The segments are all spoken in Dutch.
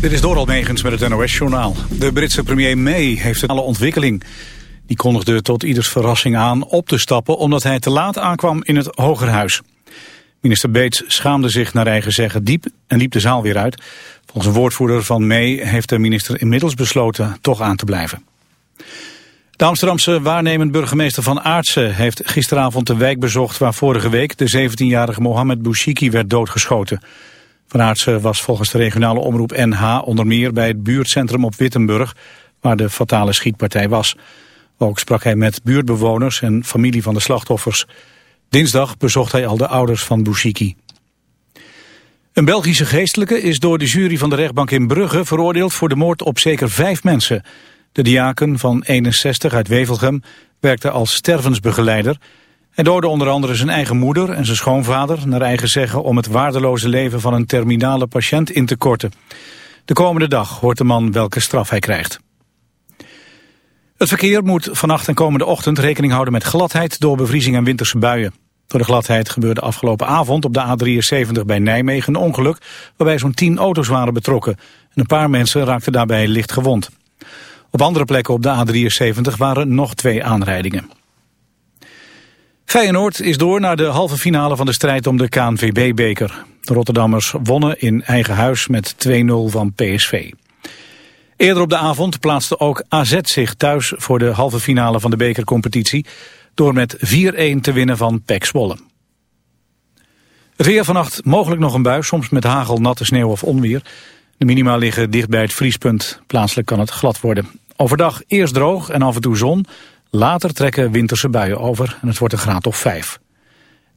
Dit is Doral Megens met het NOS-journaal. De Britse premier May heeft een alle ontwikkeling. Die kondigde tot ieders verrassing aan op te stappen... omdat hij te laat aankwam in het Hogerhuis. Minister Bates schaamde zich naar eigen zeggen diep en liep de zaal weer uit. Volgens een woordvoerder van May heeft de minister inmiddels besloten toch aan te blijven. De Amsterdamse waarnemend burgemeester Van Aartsen heeft gisteravond de wijk bezocht... waar vorige week de 17-jarige Mohamed Bouchiki werd doodgeschoten... Van Aartsen was volgens de regionale omroep NH onder meer bij het buurtcentrum op Wittenburg, waar de fatale schietpartij was. Ook sprak hij met buurtbewoners en familie van de slachtoffers. Dinsdag bezocht hij al de ouders van Bouchiki. Een Belgische geestelijke is door de jury van de rechtbank in Brugge veroordeeld voor de moord op zeker vijf mensen. De diaken van 61 uit Wevelgem werkte als stervensbegeleider hij doodde onder andere zijn eigen moeder en zijn schoonvader... naar eigen zeggen om het waardeloze leven van een terminale patiënt in te korten. De komende dag hoort de man welke straf hij krijgt. Het verkeer moet vannacht en komende ochtend rekening houden met gladheid... door bevriezing en winterse buien. Door de gladheid gebeurde afgelopen avond op de A73 bij Nijmegen een ongeluk... waarbij zo'n 10 auto's waren betrokken. En een paar mensen raakten daarbij licht gewond. Op andere plekken op de A73 waren nog twee aanrijdingen. Feyenoord is door naar de halve finale van de strijd om de KNVB-beker. De Rotterdammers wonnen in eigen huis met 2-0 van PSV. Eerder op de avond plaatste ook AZ zich thuis voor de halve finale van de bekercompetitie... door met 4-1 te winnen van PEC Zwolle. Het weer vannacht mogelijk nog een bui, soms met hagel, natte sneeuw of onweer. De minima liggen dicht bij het vriespunt. Plaatselijk kan het glad worden. Overdag eerst droog en af en toe zon... Later trekken winterse buien over en het wordt een graad of 5.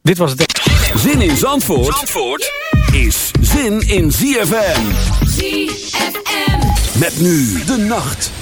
Dit was het... Zin in Zandvoort, Zandvoort is zin in ZFM. ZFM. Met nu de nacht.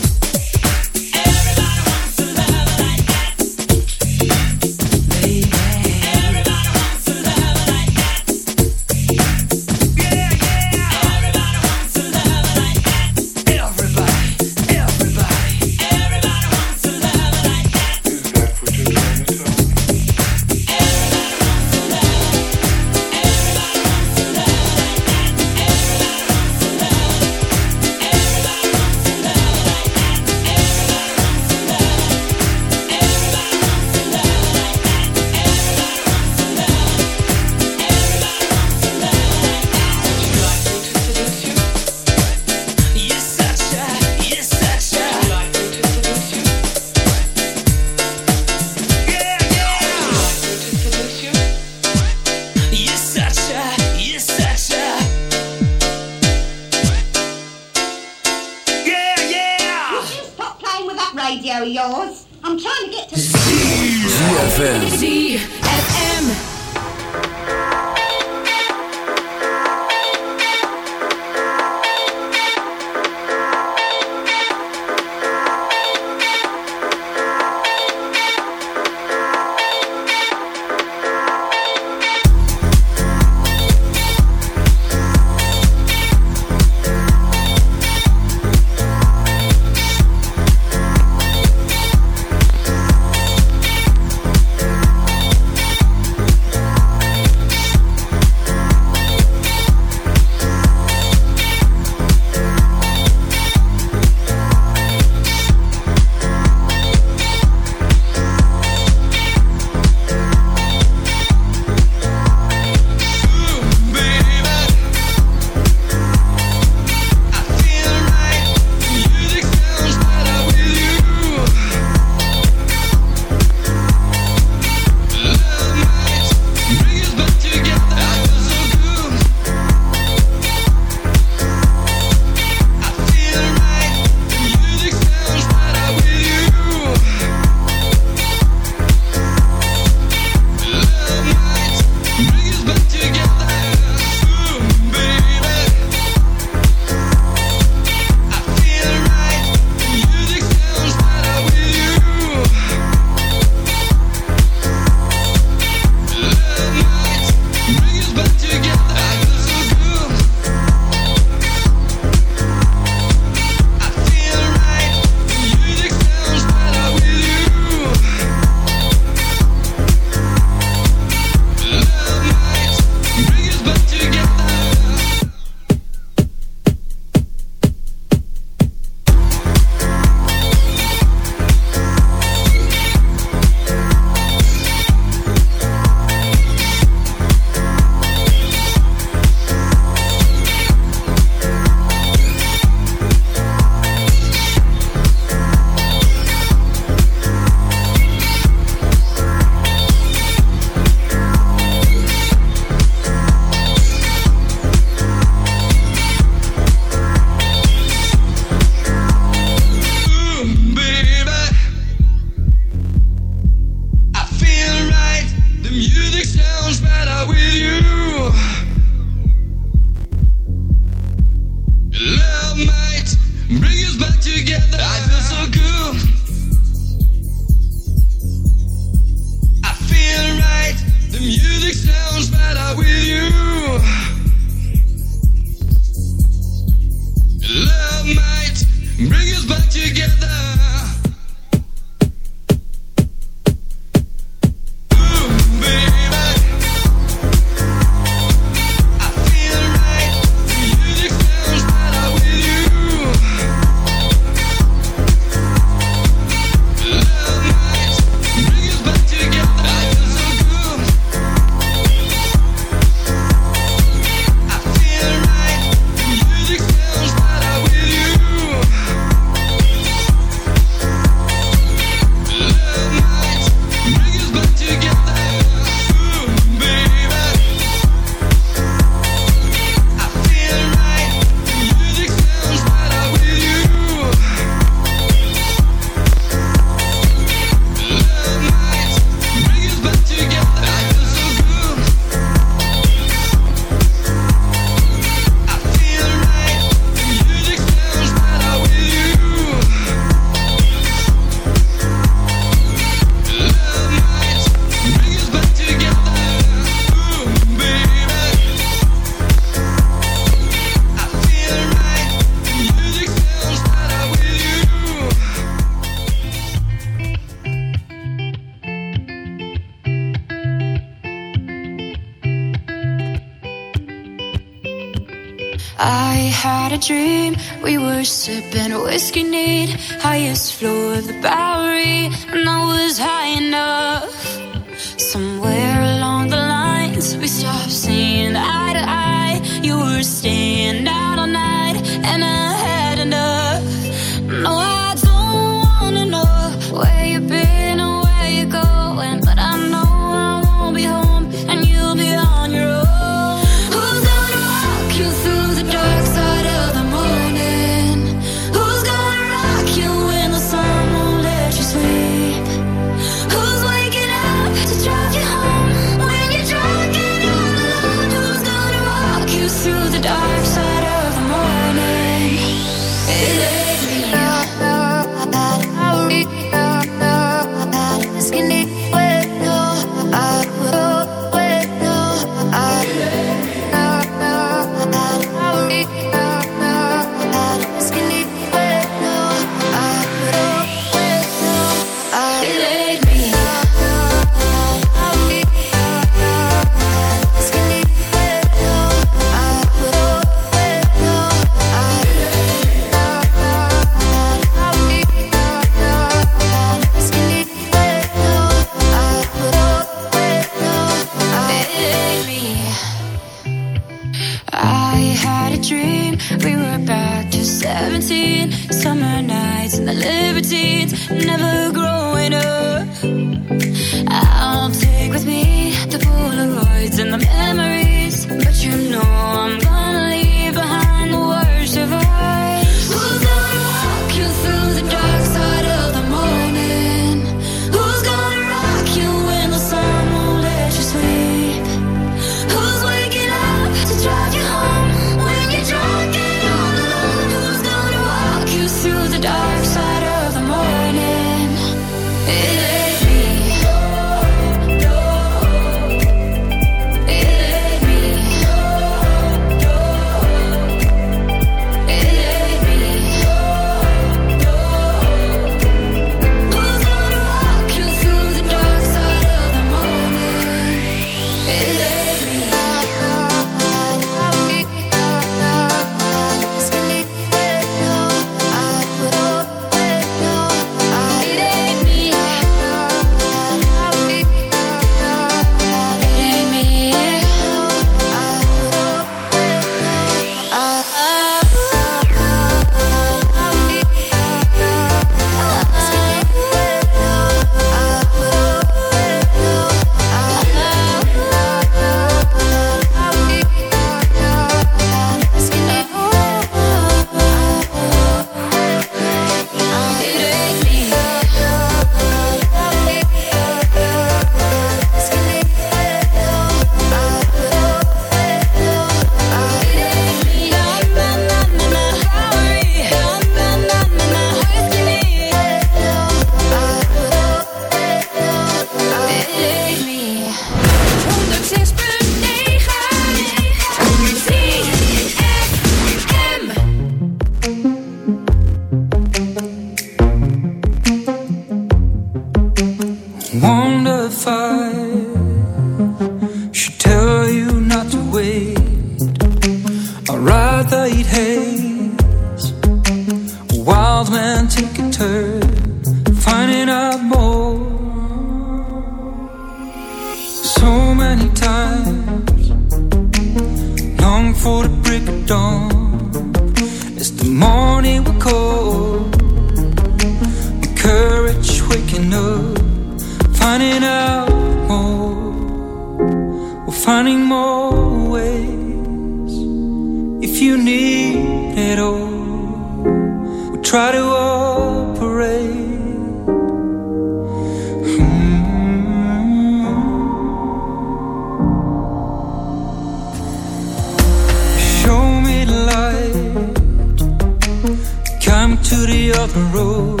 of the road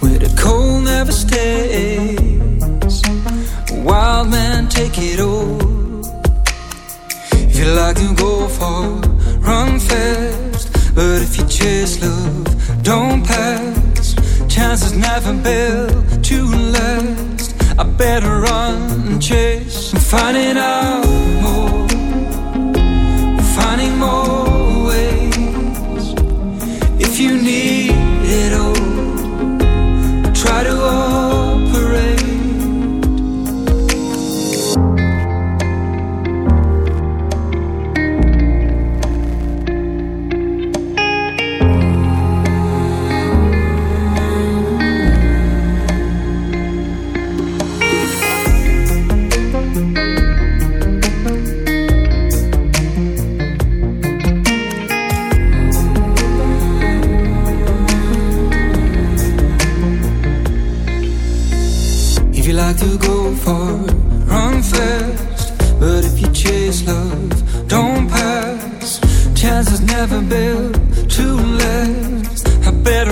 Where the cold never stays. Wild men take it all. If you like to go far, run fast. But if you chase love, don't pass. Chances never built to last. I better run and chase. I'm finding out more. I'm finding more if you need never built to last. I better